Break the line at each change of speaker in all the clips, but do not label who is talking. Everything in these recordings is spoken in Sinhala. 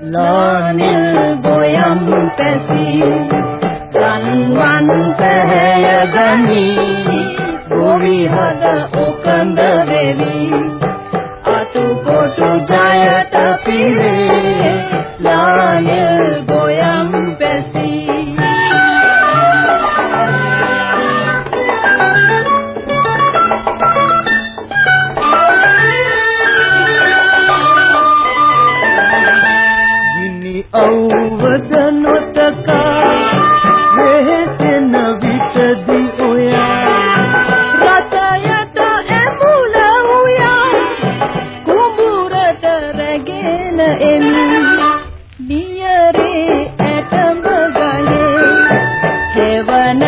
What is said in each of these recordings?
ලානිල් ගොයම් පැසි රන්වන් පැහැය ගනි භූමි හද ඔකඳ වෙවි අතු කොටු ජයට පිරේ ලානිල්
අවවද නොතකා වෙහෙසෙන විටදී ඔයා.
රතයට ඇමුල උයා කුඹුරට රැගෙන එමි. නියරේ ඇටඹ ගලේ හෙවනට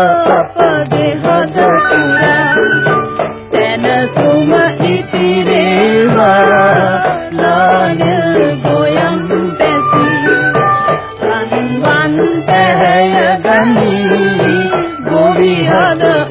අපගේ හද පුරා තනසුම ඉතිරේවා. ලානෙල් ගොයම් පැසී රන්වන් පැහැය ගනි. ගොවි හද